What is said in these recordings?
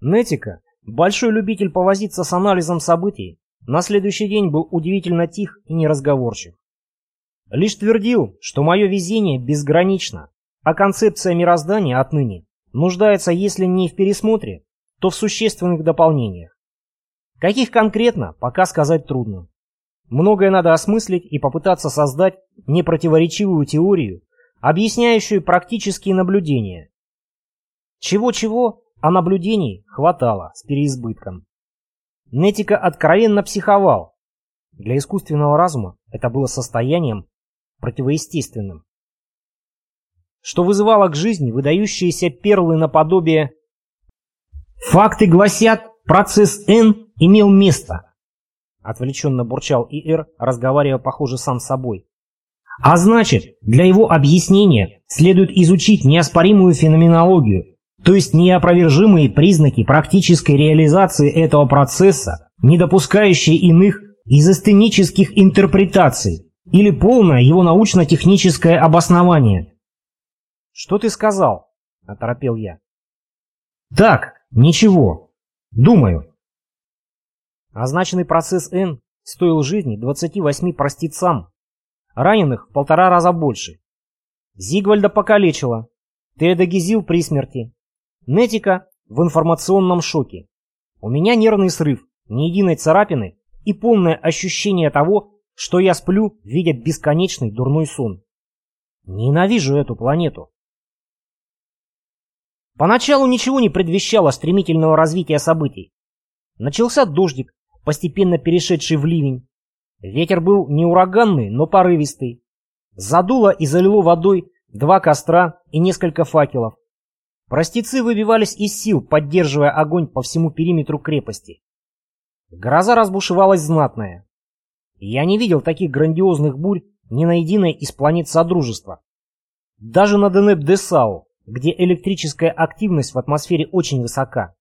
Нетика, большой любитель повозиться с анализом событий, на следующий день был удивительно тих и неразговорчив. Лишь твердил, что мое везение безгранично, а концепция мироздания отныне нуждается, если не в пересмотре, то в существенных дополнениях. Каких конкретно, пока сказать трудно. Многое надо осмыслить и попытаться создать непротиворечивую теорию, объясняющую практические наблюдения. Чего-чего, а наблюдений хватало с переизбытком. Нетика откровенно психовал. Для искусственного разума это было состоянием противоестественным. Что вызывало к жизни выдающиеся перлы наподобие «Факты гласят, процесс N имел место», отвлеченно бурчал ИР, разговаривая, похоже, сам с собой. А значит, для его объяснения следует изучить неоспоримую феноменологию, то есть неопровержимые признаки практической реализации этого процесса, не допускающие иных изостенических интерпретаций или полное его научно-техническое обоснование. «Что ты сказал?» – оторопел я. «Так, ничего. Думаю». Означенный процесс N стоил жизни 28 простецам, раненых в полтора раза больше. Зигвальда покалечила, Теда при смерти, Нетика в информационном шоке. У меня нервный срыв, ни единой царапины и полное ощущение того, что я сплю, видя бесконечный дурной сон. Ненавижу эту планету. Поначалу ничего не предвещало стремительного развития событий. Начался дождик, постепенно перешедший в ливень. Ветер был не ураганный, но порывистый. Задуло и залило водой два костра и несколько факелов. Простецы выбивались из сил, поддерживая огонь по всему периметру крепости. Гроза разбушевалась знатная. Я не видел таких грандиозных бурь ни на единой из планет Содружества. Даже на Денеп-Десау, где электрическая активность в атмосфере очень высока.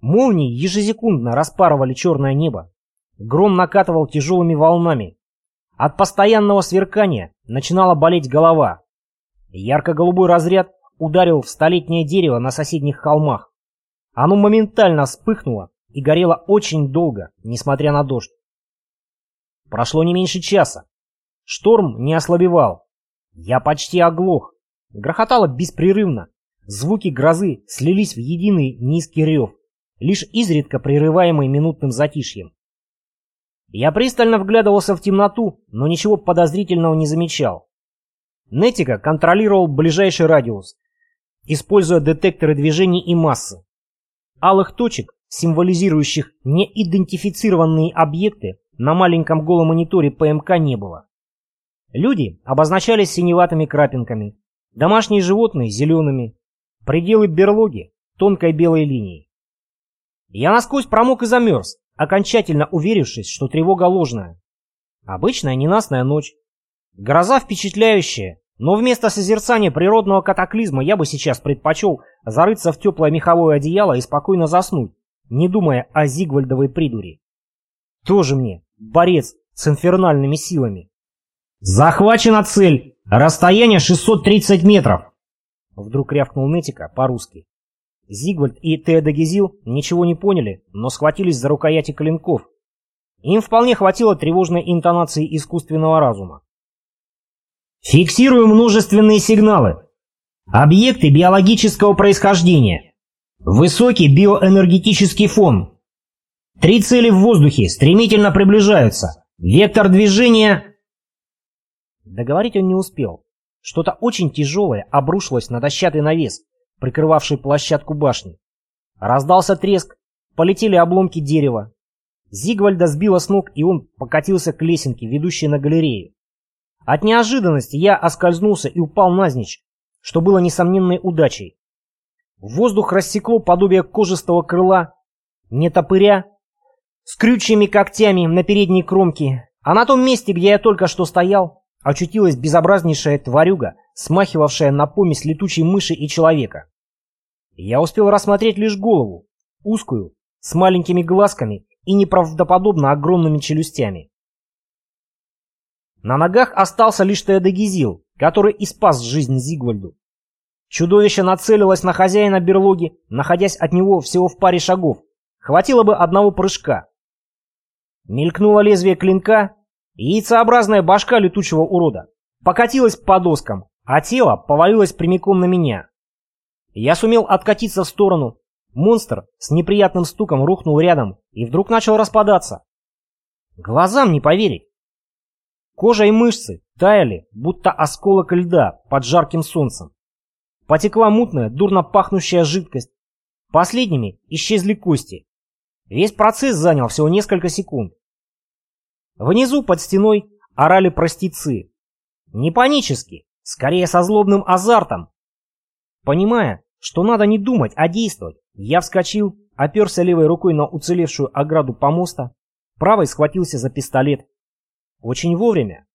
Молнии ежесекундно распарывали черное небо. Гром накатывал тяжелыми волнами. От постоянного сверкания начинала болеть голова. Ярко-голубой разряд ударил в столетнее дерево на соседних холмах. Оно моментально вспыхнуло и горело очень долго, несмотря на дождь. Прошло не меньше часа. Шторм не ослабевал. Я почти оглох. Грохотало беспрерывно. Звуки грозы слились в единый низкий рев, лишь изредка прерываемый минутным затишьем. Я пристально вглядывался в темноту, но ничего подозрительного не замечал. Нетика контролировал ближайший радиус, используя детекторы движений и массы. Алых точек, символизирующих неидентифицированные объекты, на маленьком голом мониторе ПМК не было. Люди обозначались синеватыми крапинками, домашние животные – зелеными, пределы берлоги – тонкой белой линией. Я насквозь промок и замерз, окончательно уверившись, что тревога ложная. Обычная ненастная ночь. Гроза впечатляющая, но вместо созерцания природного катаклизма я бы сейчас предпочел зарыться в теплое меховое одеяло и спокойно заснуть, не думая о Зигвальдовой придуре. Тоже мне борец с инфернальными силами. «Захвачена цель! Расстояние 630 метров!» Вдруг рявкнул Нетика по-русски. Зигвальд и Теодогизил ничего не поняли, но схватились за рукояти клинков. Им вполне хватило тревожной интонации искусственного разума. Фиксирую множественные сигналы. Объекты биологического происхождения. Высокий биоэнергетический фон. Три цели в воздухе стремительно приближаются. Вектор движения... Договорить он не успел. Что-то очень тяжелое обрушилось на дощатый навес, прикрывавший площадку башни. Раздался треск, полетели обломки дерева. Зигвальда сбила с ног, и он покатился к лесенке, ведущей на галерею. От неожиданности я оскользнулся и упал навзничь, что было несомненной удачей. Воздух рассекло подобие кожистого крыла, не топыря, с крючьями когтями на передней кромке, а на том месте, где я только что стоял, очутилась безобразнейшая тварюга, смахивавшая на помесь летучей мыши и человека. Я успел рассмотреть лишь голову, узкую, с маленькими глазками и неправдоподобно огромными челюстями. На ногах остался лишь Теодегизил, который и спас жизнь Зигвальду. Чудовище нацелилось на хозяина берлоги, находясь от него всего в паре шагов. Хватило бы одного прыжка. Мелькнуло лезвие клинка, и яйцеобразная башка летучего урода покатилась по доскам, а тело повалилось прямиком на меня. Я сумел откатиться в сторону. Монстр с неприятным стуком рухнул рядом и вдруг начал распадаться. Глазам не поверить. Кожа и мышцы таяли, будто осколок льда под жарким солнцем. Потекла мутная, дурно пахнущая жидкость. Последними исчезли кости. Весь процесс занял всего несколько секунд. Внизу под стеной орали простецы. Не панически, скорее со злобным азартом. Понимая, что надо не думать, а действовать, я вскочил, оперся левой рукой на уцелевшую ограду помоста, правой схватился за пистолет. Очень вовремя.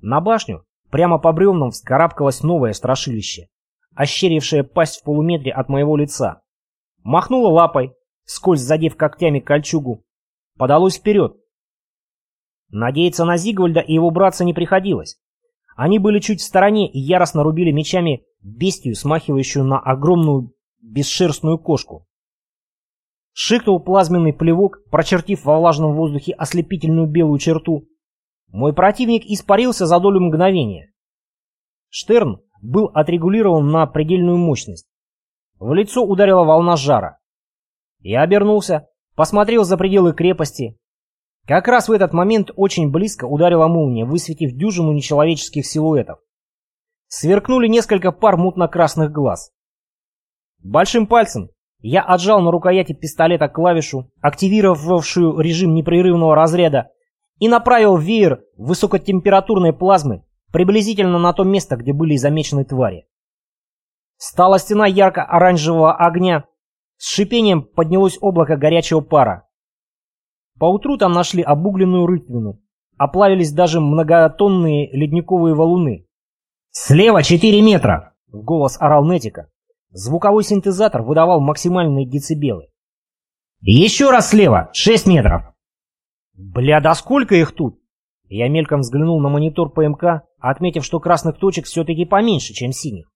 На башню прямо по бревнам вскарабкалось новое страшилище ощерившая пасть в полуметре от моего лица. Махнула лапой, скользь задев когтями кольчугу. Подалось вперед. Надеяться на Зигвальда и его братца не приходилось. Они были чуть в стороне и яростно рубили мечами бестию, смахивающую на огромную бесшерстную кошку. Шикнул плазменный плевок, прочертив во влажном воздухе ослепительную белую черту. Мой противник испарился за долю мгновения. Штерн был отрегулирован на предельную мощность. В лицо ударила волна жара. Я обернулся, посмотрел за пределы крепости. Как раз в этот момент очень близко ударила молния, высветив дюжину нечеловеческих силуэтов. Сверкнули несколько пар мутно-красных глаз. Большим пальцем я отжал на рукояти пистолета клавишу, активировавшую режим непрерывного разряда, и направил веер высокотемпературной плазмы приблизительно на то место, где были замечены твари. Стала стена ярко-оранжевого огня, с шипением поднялось облако горячего пара. Поутру там нашли обугленную рытвину, оплавились даже многотонные ледниковые валуны. «Слева 4 метра!» — в голос орал Нетика. Звуковой синтезатор выдавал максимальные децибелы. «Еще раз слева! 6 метров!» «Бля, да сколько их тут?» Я мельком взглянул на монитор ПМК, отметив, что красных точек все-таки поменьше, чем синих.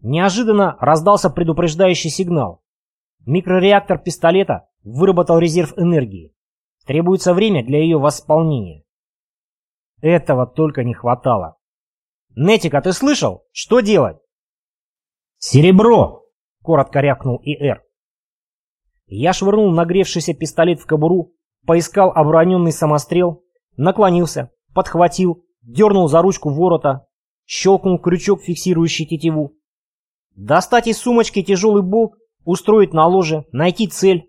Неожиданно раздался предупреждающий сигнал. Микрореактор пистолета выработал резерв энергии. Требуется время для ее восполнения. Этого только не хватало. «Нетика, ты слышал? Что делать?» «Серебро!» — коротко рявкнул ИР. Я швырнул нагревшийся пистолет в кобуру, поискал обороненный самострел наклонился, подхватил, дернул за ручку ворота, щелкнул крючок, фиксирующий тетиву. Достать из сумочки тяжелый болт, устроить на ложе, найти цель.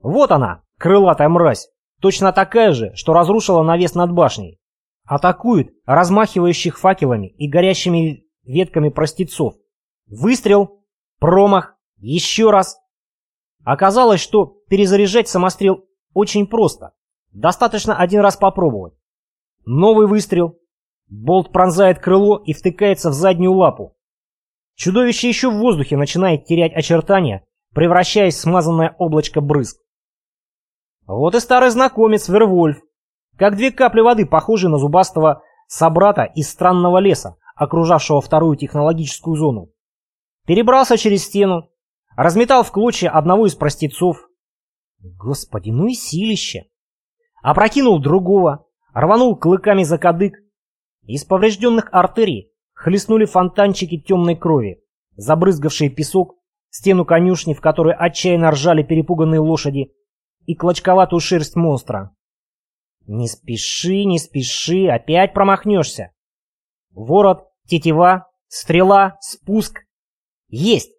Вот она, крылатая мразь, точно такая же, что разрушила навес над башней. Атакует размахивающих факелами и горящими ветками простецов. Выстрел, промах, еще раз. Оказалось, что перезаряжать самострел очень просто. Достаточно один раз попробовать. Новый выстрел. Болт пронзает крыло и втыкается в заднюю лапу. Чудовище еще в воздухе начинает терять очертания, превращаясь в смазанное облачко брызг. Вот и старый знакомец Вервольф. Как две капли воды, похожие на зубастого собрата из странного леса, окружавшего вторую технологическую зону. Перебрался через стену, разметал в клочья одного из простецов. Господи, ну и силище! опрокинул другого, рванул клыками за кадык. Из поврежденных артерий хлестнули фонтанчики темной крови, забрызгавшие песок, стену конюшни, в которой отчаянно ржали перепуганные лошади, и клочковатую шерсть монстра. Не спеши, не спеши, опять промахнешься. Ворот, тетива, стрела, спуск. Есть!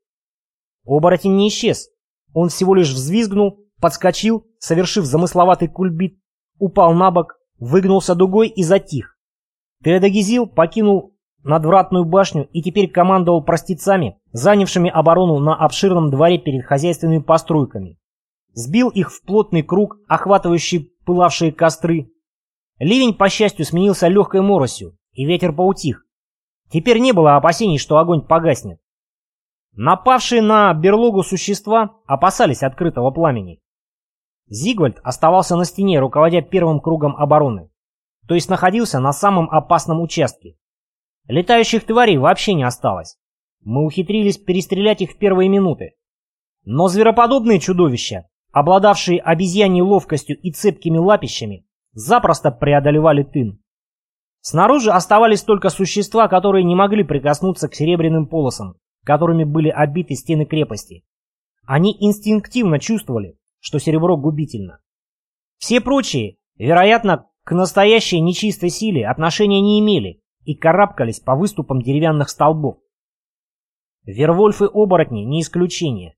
Оборотень не исчез. Он всего лишь взвизгнул, подскочил, совершив замысловатый кульбит, упал на бок, выгнулся дугой и затих. Теодогизил покинул надвратную башню и теперь командовал простецами, занявшими оборону на обширном дворе перед хозяйственными постройками. Сбил их в плотный круг, охватывающий пылавшие костры. Ливень, по счастью, сменился легкой моросью, и ветер поутих. Теперь не было опасений, что огонь погаснет. Напавшие на берлогу существа опасались открытого пламени. Зигвальд оставался на стене, руководя первым кругом обороны, то есть находился на самом опасном участке. Летающих тварей вообще не осталось. мы ухитрились перестрелять их в первые минуты. Но звероподобные чудовища, обладавшие обезьяньей ловкостью и цепкими лапищами, запросто преодолевали тын. Снаружи оставались только существа, которые не могли прикоснуться к серебряным полосам, которыми были обиты стены крепости. Они инстинктивно чувствовали, что серебро губительно. Все прочие, вероятно, к настоящей нечистой силе отношения не имели и карабкались по выступам деревянных столбов. Вервольфы-оборотни не исключение.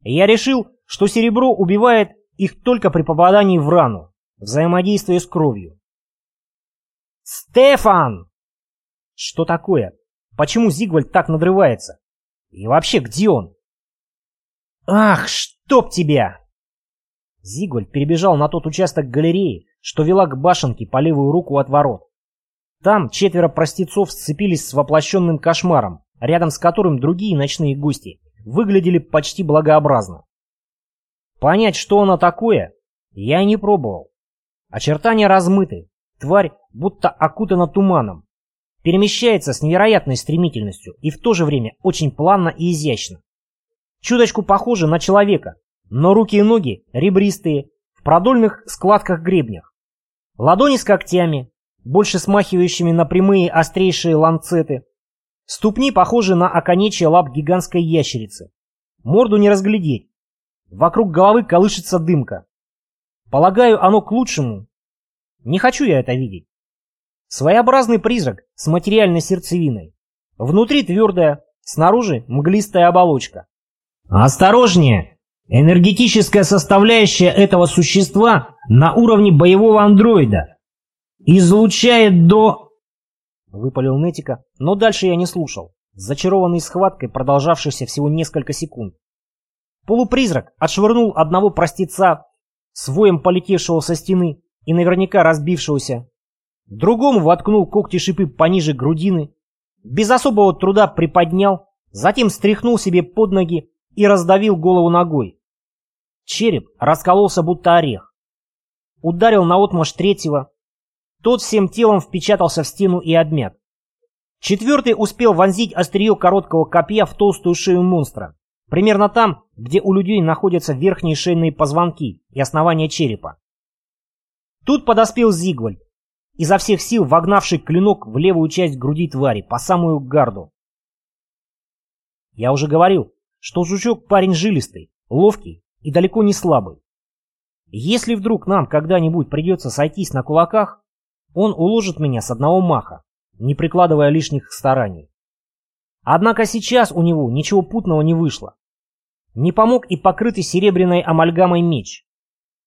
Я решил, что серебро убивает их только при попадании в рану, взаимодействуя с кровью. «Стефан!» Что такое? Почему Зигвальд так надрывается? И вообще, где он? Ах, чтоб тебя! Зигвальд перебежал на тот участок галереи, что вела к башенке по левую руку от ворот. Там четверо простецов сцепились с воплощенным кошмаром, рядом с которым другие ночные гости выглядели почти благообразно. Понять, что оно такое, я не пробовал. Очертания размыты, тварь будто окутана туманом. Перемещается с невероятной стремительностью и в то же время очень плавно и изящно. Чудочку похоже на человека, но руки и ноги ребристые, в продольных складках гребнях. Ладони с когтями, больше смахивающими на прямые острейшие ланцеты. Ступни похожи на оконечье лап гигантской ящерицы. Морду не разглядеть. Вокруг головы колышется дымка. Полагаю, оно к лучшему. Не хочу я это видеть. Своеобразный призрак с материальной сердцевиной. Внутри твердая, снаружи мглистая оболочка. Осторожнее! Энергетическая составляющая этого существа на уровне боевого андроида. Излучает до... Выпалил Нетика, но дальше я не слушал, зачарованный схваткой, продолжавшейся всего несколько секунд. Полупризрак отшвырнул одного простеца с воем полетевшего со стены и наверняка разбившегося. Другому воткнул когти-шипы пониже грудины, без особого труда приподнял, затем стряхнул себе под ноги и раздавил голову ногой. Череп раскололся будто орех. Ударил наотмашь третьего. Тот всем телом впечатался в стену и обмяк. Четвертый успел вонзить острие короткого копья в толстую шею монстра. Примерно там, где у людей находятся верхние шейные позвонки и основание черепа. Тут подоспел Зигвальд, изо всех сил вогнавший клинок в левую часть груди твари, по самую гарду. Я уже говорил, что жучок парень жилистый, ловкий и далеко не слабый. Если вдруг нам когда-нибудь придется сойтись на кулаках, он уложит меня с одного маха, не прикладывая лишних стараний. Однако сейчас у него ничего путного не вышло. Не помог и покрытый серебряной амальгамой меч.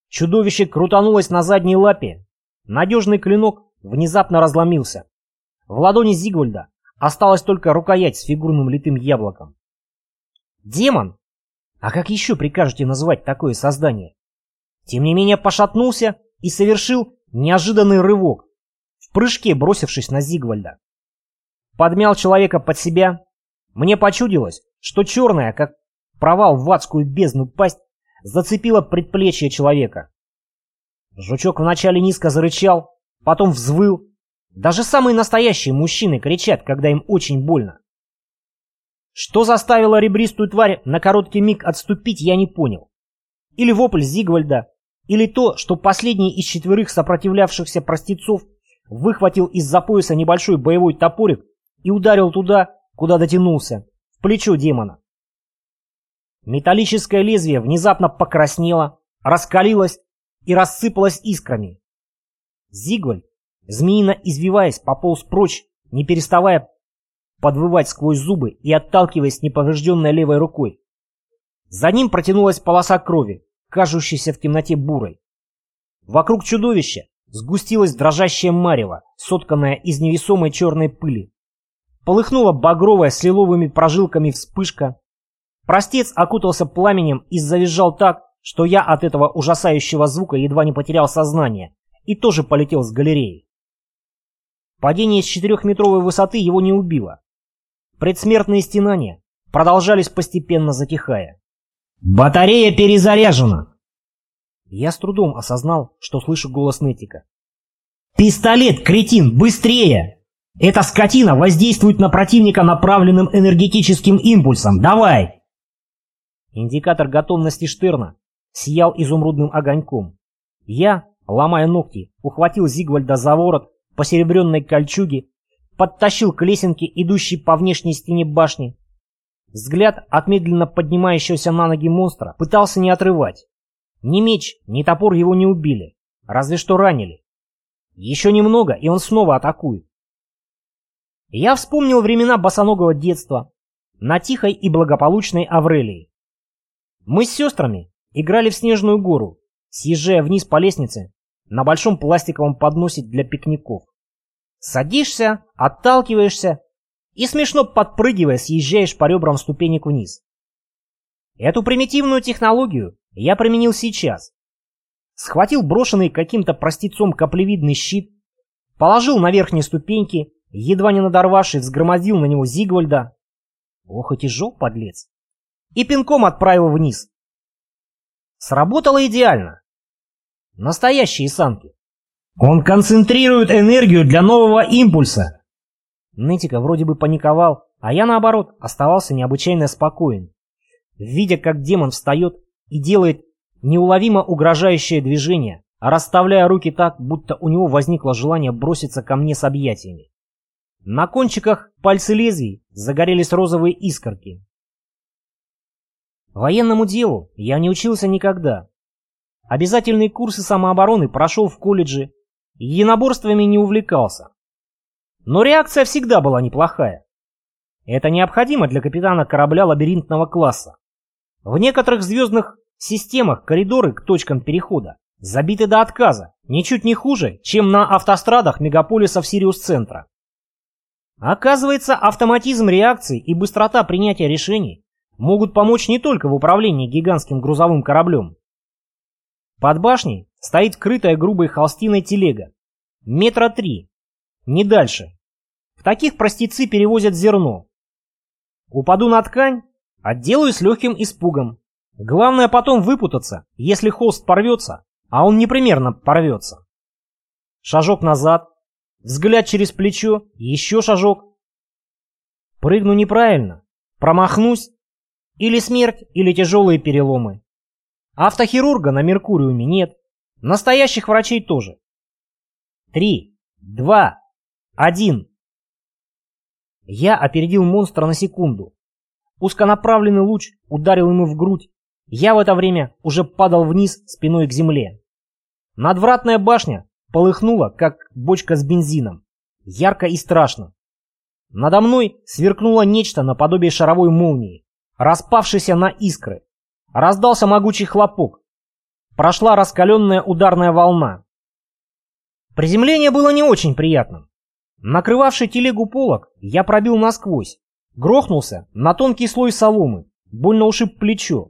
Чудовище крутанулось на задней лапе. Надежный клинок внезапно разломился. В ладони Зигвальда осталась только рукоять с фигурным литым яблоком. Демон? А как еще прикажете называть такое создание? Тем не менее пошатнулся и совершил неожиданный рывок, в прыжке бросившись на Зигвальда. Подмял человека под себя. Мне почудилось, что черная, как провал в адскую бездну пасть зацепила предплечье человека. Жучок вначале низко зарычал, потом взвыл. Даже самые настоящие мужчины кричат, когда им очень больно. Что заставило ребристую тварь на короткий миг отступить, я не понял. Или вопль Зигвальда, или то, что последний из четверых сопротивлявшихся простецов выхватил из-за пояса небольшой боевой топорик и ударил туда, куда дотянулся, в плечо демона. Металлическое лезвие внезапно покраснело, раскалилось и рассыпалось искрами. Зигвальд, змеино извиваясь, пополз прочь, не переставая подвывать сквозь зубы и отталкиваясь неповрежденной левой рукой. За ним протянулась полоса крови, кажущаяся в темноте бурой. Вокруг чудовища сгустилась дрожащая марево, сотканная из невесомой черной пыли. Полыхнула багровая с лиловыми прожилками вспышка, Простец окутался пламенем и завизжал так, что я от этого ужасающего звука едва не потерял сознание и тоже полетел с галереи. Падение с четырехметровой высоты его не убило. Предсмертные стенания продолжались постепенно затихая. «Батарея перезаряжена!» Я с трудом осознал, что слышу голос Нетика. «Пистолет, кретин, быстрее!» Эта скотина воздействует на противника направленным энергетическим импульсом. Давай!» Индикатор готовности Штерна сиял изумрудным огоньком. Я, ломая ногти, ухватил Зигвальда за ворот по серебряной кольчуге, подтащил к лесенке, идущей по внешней стене башни. Взгляд от медленно поднимающегося на ноги монстра пытался не отрывать. Ни меч, ни топор его не убили, разве что ранили. Еще немного, и он снова атакует. Я вспомнил времена босоногого детства на тихой и благополучной Аврелии. Мы с сестрами играли в снежную гору, съезжая вниз по лестнице на большом пластиковом подносе для пикников. Садишься, отталкиваешься и смешно подпрыгивая съезжаешь по ребрам ступенек вниз. Эту примитивную технологию я применил сейчас. Схватил брошенный каким-то простецом каплевидный щит, положил на верхние ступеньки, едва не надорвавшись, взгромоздил на него Зигвальда. Ох и тяжел, подлец. И пинком отправил вниз. Сработало идеально. Настоящие санки. Он концентрирует энергию для нового импульса. Нытика вроде бы паниковал, а я наоборот оставался необычайно спокоен. Видя, как демон встает и делает неуловимо угрожающее движение, расставляя руки так, будто у него возникло желание броситься ко мне с объятиями. На кончиках пальцы лезвий загорелись розовые искорки. Военному делу я не учился никогда. Обязательные курсы самообороны прошел в колледже, единоборствами не увлекался. Но реакция всегда была неплохая. Это необходимо для капитана корабля лабиринтного класса. В некоторых звездных системах коридоры к точкам перехода забиты до отказа, ничуть не хуже, чем на автострадах мегаполисов Сириус-центра. Оказывается, автоматизм реакции и быстрота принятия решений могут помочь не только в управлении гигантским грузовым кораблем. Под башней стоит крытая грубой холстиной телега. Метра три, не дальше. В таких простецы перевозят зерно. Упаду на ткань, отделаюсь легким испугом. Главное потом выпутаться, если холст порвется, а он непременно порвется. Шажок назад, взгляд через плечо, еще шажок. Прыгну неправильно, промахнусь, или смерть, или тяжелые переломы. Автохирурга на Меркуриуме нет, настоящих врачей тоже. Три, два, один. Я опередил монстра на секунду. Узконаправленный луч ударил ему в грудь. Я в это время уже падал вниз спиной к земле. Надвратная башня полыхнула, как бочка с бензином. Ярко и страшно. Надо мной сверкнуло нечто наподобие шаровой молнии распавшийся на искры. Раздался могучий хлопок. Прошла раскаленная ударная волна. Приземление было не очень приятным. Накрывавший телегу полок я пробил насквозь. Грохнулся на тонкий слой соломы, больно ушиб плечо.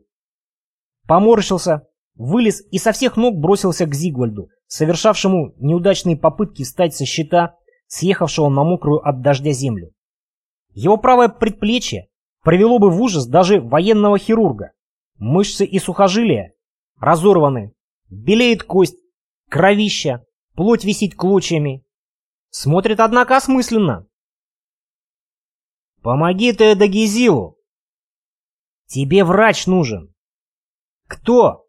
Поморщился, вылез и со всех ног бросился к Зигвальду, совершавшему неудачные попытки встать со щита, съехавшего на мокрую от дождя землю. Его правое предплечье привело бы в ужас даже военного хирурга. Мышцы и сухожилия разорваны, белеет кость, кровища, плоть висит клочьями. Смотрит, однако, осмысленно. «Помоги ты Эдагизилу!» «Тебе врач нужен!» «Кто?»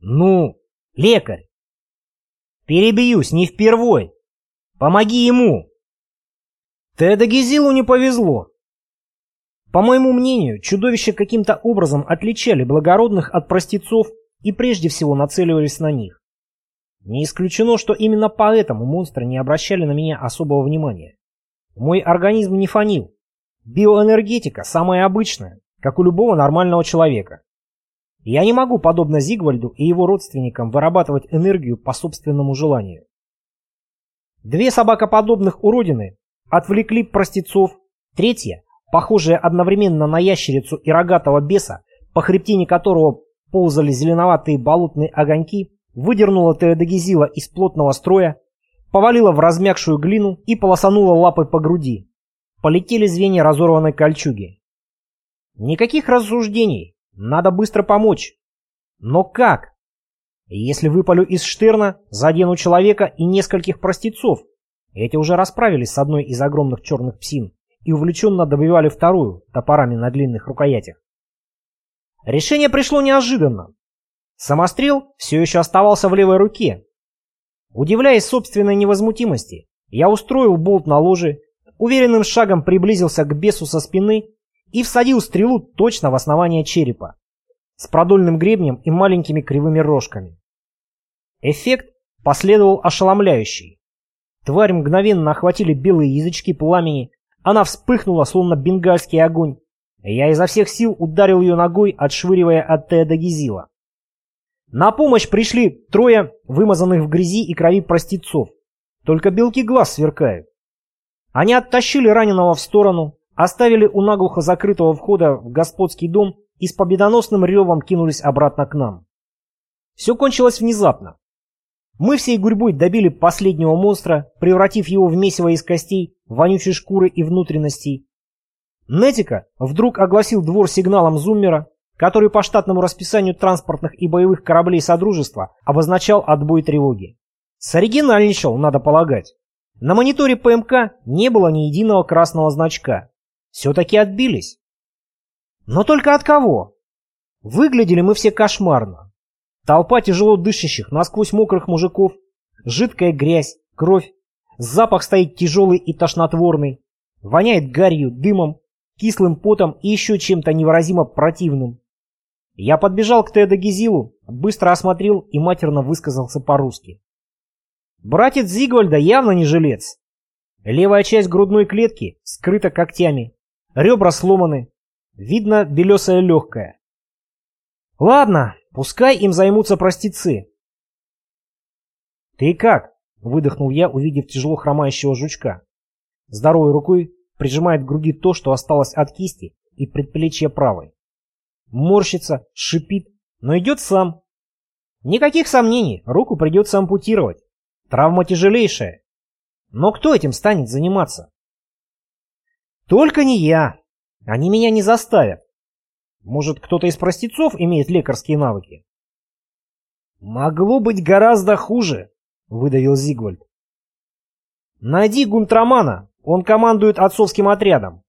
«Ну, лекарь!» «Перебьюсь, не впервой!» «Помоги ему!» Тедагизилу не повезло. По моему мнению, чудовища каким-то образом отличали благородных от простецов и прежде всего нацеливались на них. Не исключено, что именно поэтому монстры не обращали на меня особого внимания. Мой организм не фонил. Биоэнергетика самая обычная, как у любого нормального человека. Я не могу, подобно Зигвальду и его родственникам, вырабатывать энергию по собственному желанию. Две собакоподобных уродины отвлекли простецов, третья похожая одновременно на ящерицу и рогатого беса, по хребтине которого ползали зеленоватые болотные огоньки, выдернула Теодогизила из плотного строя, повалила в размягшую глину и полосанула лапой по груди. Полетели звенья разорванной кольчуги. Никаких рассуждений, надо быстро помочь. Но как? Если выпалю из Штерна, задену человека и нескольких простецов, Эти уже расправились с одной из огромных черных псин и увлеченно добивали вторую топорами на длинных рукоятях. Решение пришло неожиданно. Самострел все еще оставался в левой руке. Удивляясь собственной невозмутимости, я устроил болт на ложе, уверенным шагом приблизился к бесу со спины и всадил стрелу точно в основание черепа, с продольным гребнем и маленькими кривыми рожками. Эффект последовал ошеломляющий. Тварь мгновенно охватили белые язычки пламени, она вспыхнула, словно бенгальский огонь. Я изо всех сил ударил ее ногой, отшвыривая от Теда Гизила. На помощь пришли трое вымазанных в грязи и крови простецов. Только белки глаз сверкают. Они оттащили раненого в сторону, оставили у наглухо закрытого входа в господский дом и с победоносным ревом кинулись обратно к нам. Все кончилось внезапно. Мы всей гурьбой добили последнего монстра, превратив его в месиво из костей, вонючей шкуры и внутренностей. Нетика вдруг огласил двор сигналом зуммера, который по штатному расписанию транспортных и боевых кораблей Содружества обозначал отбой тревоги. Соригинальничал, надо полагать. На мониторе ПМК не было ни единого красного значка. Все-таки отбились. Но только от кого? Выглядели мы все кошмарно. Толпа тяжело дышащих, насквозь мокрых мужиков, жидкая грязь, кровь, запах стоит тяжелый и тошнотворный, воняет гарью, дымом, кислым потом и еще чем-то невыразимо противным. Я подбежал к Теда Гизилу, быстро осмотрел и матерно высказался по-русски. Братец Зигвальда явно не жилец. Левая часть грудной клетки скрыта когтями, ребра сломаны, видно белесая легкая. Ладно, Пускай им займутся простецы. «Ты как?» — выдохнул я, увидев тяжело хромающего жучка. Здоровой рукой прижимает к груди то, что осталось от кисти и предплечья правой. Морщится, шипит, но идет сам. Никаких сомнений, руку придется ампутировать. Травма тяжелейшая. Но кто этим станет заниматься? Только не я. Они меня не заставят. Может, кто-то из простецов имеет лекарские навыки? Могло быть гораздо хуже, выдавил Зигвальд. Найди Гунтрамана, он командует отцовским отрядом.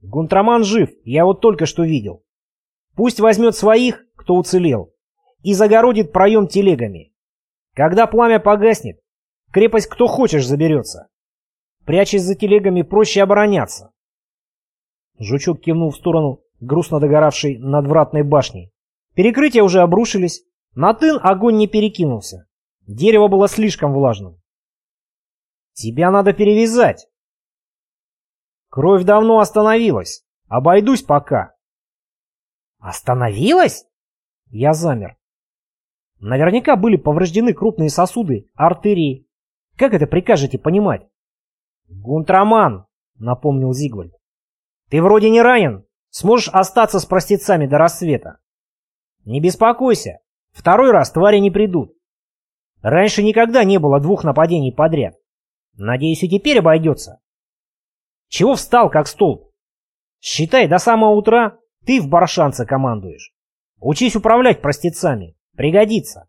Гунтраман жив, я вот только что видел. Пусть возьмет своих, кто уцелел, и загородит проем телегами. Когда пламя погаснет, крепость кто хочешь заберется. Прячась за телегами, проще обороняться. Жучок кивнул в сторону грустно догоравшей надвратной башней. Перекрытия уже обрушились, на тын огонь не перекинулся. Дерево было слишком влажным. «Тебя надо перевязать!» «Кровь давно остановилась. Обойдусь пока». «Остановилась?» Я замер. Наверняка были повреждены крупные сосуды, артерии. Как это прикажете понимать? «Гунтраман», — напомнил Зигвальд. «Ты вроде не ранен, Сможешь остаться с простецами до рассвета. Не беспокойся, второй раз твари не придут. Раньше никогда не было двух нападений подряд. Надеюсь, и теперь обойдется. Чего встал, как столб? Считай, до самого утра ты в баршанце командуешь. Учись управлять простецами. Пригодится.